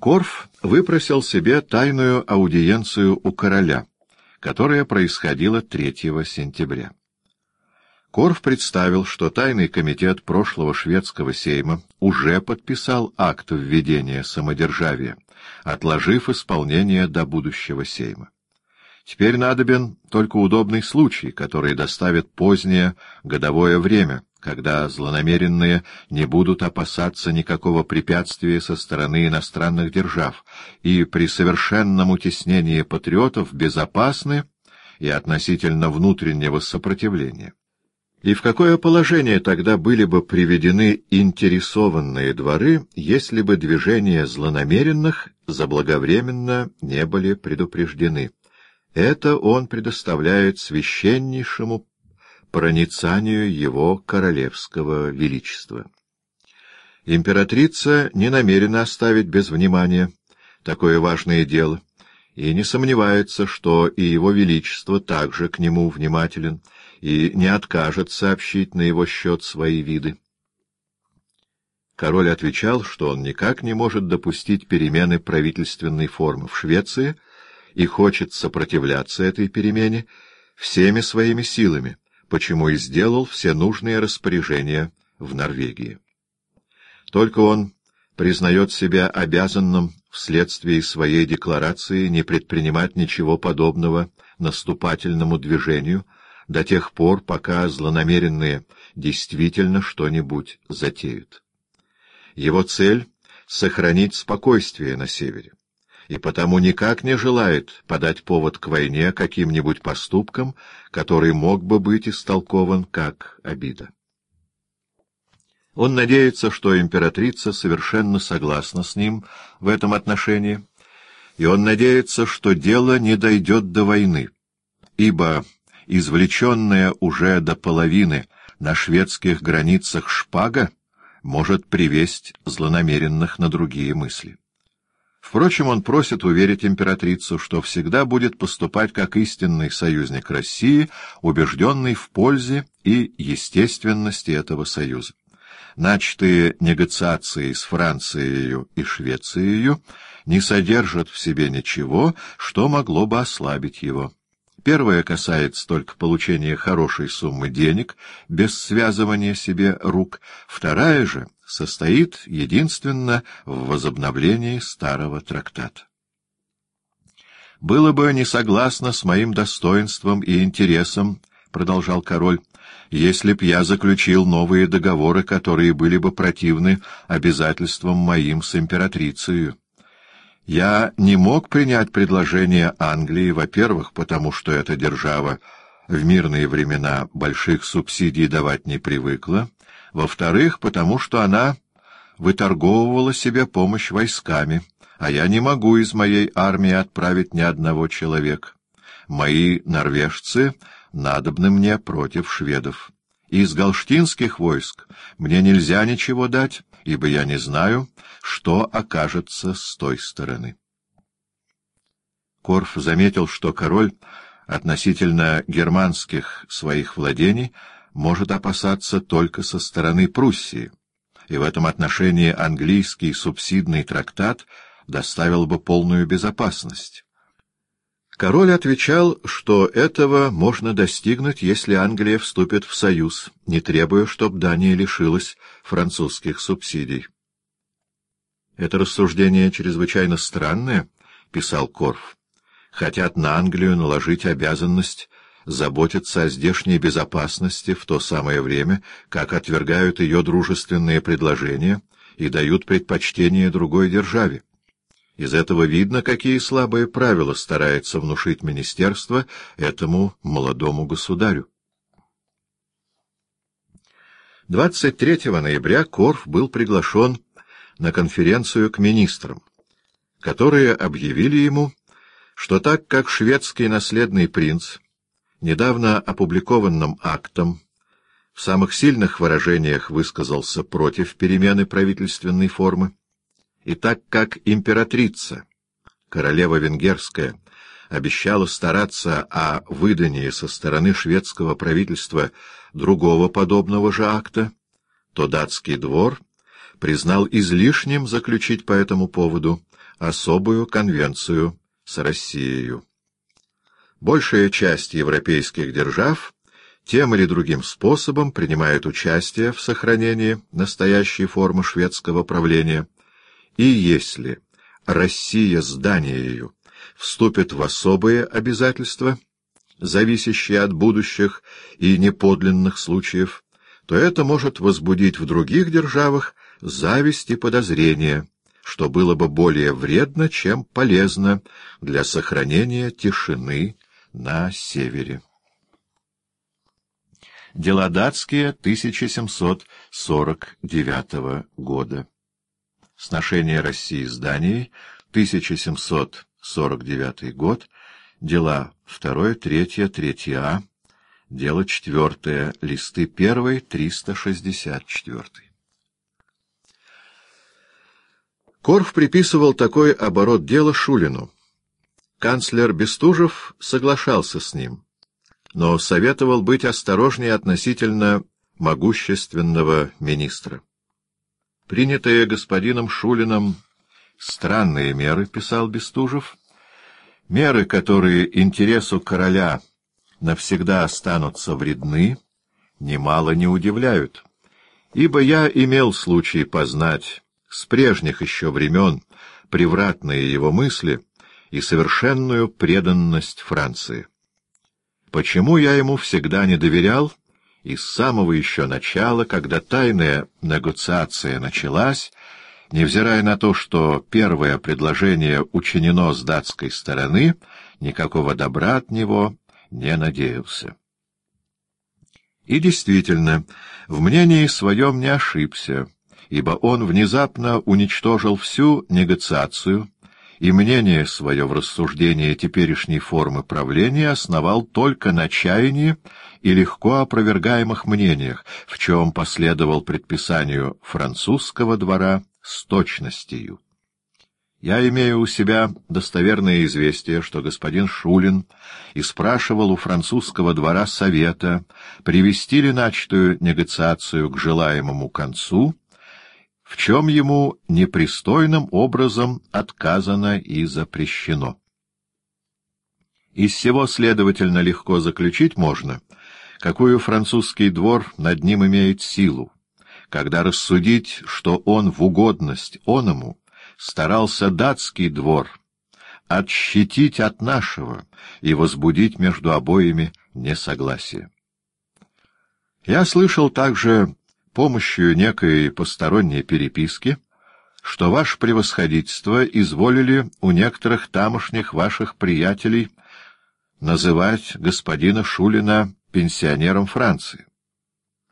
Корф выпросил себе тайную аудиенцию у короля, которая происходила 3 сентября. Корф представил, что тайный комитет прошлого шведского сейма уже подписал акт введения самодержавия, отложив исполнение до будущего сейма. Теперь надобен только удобный случай, который доставит позднее годовое время, когда злонамеренные не будут опасаться никакого препятствия со стороны иностранных держав и при совершенном утеснении патриотов безопасны и относительно внутреннего сопротивления. И в какое положение тогда были бы приведены интересованные дворы, если бы движения злонамеренных заблаговременно не были предупреждены? Это он предоставляет священнейшему проницанию его королевского величества. Императрица не намерена оставить без внимания такое важное дело и не сомневается, что и его величество также к нему внимателен и не откажет сообщить на его счет свои виды. Король отвечал, что он никак не может допустить перемены правительственной формы в Швеции — и хочет сопротивляться этой перемене всеми своими силами, почему и сделал все нужные распоряжения в Норвегии. Только он признает себя обязанным вследствие своей декларации не предпринимать ничего подобного наступательному движению до тех пор, пока злонамеренные действительно что-нибудь затеют. Его цель — сохранить спокойствие на севере и потому никак не желает подать повод к войне каким-нибудь поступком, который мог бы быть истолкован как обида. Он надеется, что императрица совершенно согласна с ним в этом отношении, и он надеется, что дело не дойдет до войны, ибо извлеченная уже до половины на шведских границах шпага может привесть злонамеренных на другие мысли. Впрочем, он просит уверить императрицу, что всегда будет поступать как истинный союзник России, убежденный в пользе и естественности этого союза. Начатые негациации с Францией и Швецией не содержат в себе ничего, что могло бы ослабить его. Первое касается только получения хорошей суммы денег, без связывания себе рук. Вторая же состоит единственно в возобновлении старого трактата. «Было бы не согласно с моим достоинством и интересом, — продолжал король, — если б я заключил новые договоры, которые были бы противны обязательствам моим с императрицей. Я не мог принять предложение Англии, во-первых, потому что эта держава в мирные времена больших субсидий давать не привыкла, во-вторых, потому что она выторговывала себе помощь войсками, а я не могу из моей армии отправить ни одного человека. Мои норвежцы надобны мне против шведов. Из галштинских войск мне нельзя ничего дать, ибо я не знаю, что окажется с той стороны. Корф заметил, что король относительно германских своих владений может опасаться только со стороны Пруссии, и в этом отношении английский субсидный трактат доставил бы полную безопасность. Король отвечал, что этого можно достигнуть, если Англия вступит в союз, не требуя, чтобы Дания лишилась французских субсидий. «Это рассуждение чрезвычайно странное», — писал Корф. «Хотят на Англию наложить обязанность заботятся о здешней безопасности в то самое время, как отвергают ее дружественные предложения и дают предпочтение другой державе. Из этого видно, какие слабые правила старается внушить министерство этому молодому государю. 23 ноября Корф был приглашен на конференцию к министрам, которые объявили ему, что так как шведский наследный принц недавно опубликованным актом в самых сильных выражениях высказался против перемены правительственной формы, и так как императрица, королева венгерская, обещала стараться о выдании со стороны шведского правительства другого подобного же акта, то датский двор признал излишним заключить по этому поводу особую конвенцию с Россией. Большая часть европейских держав тем или другим способом принимает участие в сохранении настоящей формы шведского правления, и если Россия с Данией вступит в особые обязательства, зависящие от будущих и неподлинных случаев, то это может возбудить в других державах зависть и подозрение, что было бы более вредно, чем полезно для сохранения тишины на севере. Дела датские 1749 года. Сношение России с Данией 1749 год. Дела 2, 3, 3а. Дело 4, листы 1, 364. Корф приписывал такой оборот дела Шулину. Канцлер Бестужев соглашался с ним, но советовал быть осторожнее относительно могущественного министра. Принятые господином Шулином странные меры, писал Бестужев, меры, которые интересу короля навсегда останутся вредны, немало не удивляют, ибо я имел случай познать с прежних еще времен превратные его мысли — и совершенную преданность Франции. Почему я ему всегда не доверял, и с самого еще начала, когда тайная негоциация началась, невзирая на то, что первое предложение учинено с датской стороны, никакого добра от него не надеялся. И действительно, в мнении своем не ошибся, ибо он внезапно уничтожил всю негациацию, и мнение свое в рассуждении теперешней формы правления основал только на чаянии и легко опровергаемых мнениях, в чем последовал предписанию французского двора с точностью. Я имею у себя достоверное известие, что господин Шулин и спрашивал у французского двора совета, привести ли начатую негациацию к желаемому концу, в чем ему непристойным образом отказано и запрещено. Из всего, следовательно, легко заключить можно, какую французский двор над ним имеет силу, когда рассудить, что он в угодность оному старался датский двор отщитить от нашего и возбудить между обоими несогласие. Я слышал также помощью некой посторонней переписки, что ваше превосходительство изволили у некоторых тамошних ваших приятелей называть господина Шулина пенсионером Франции.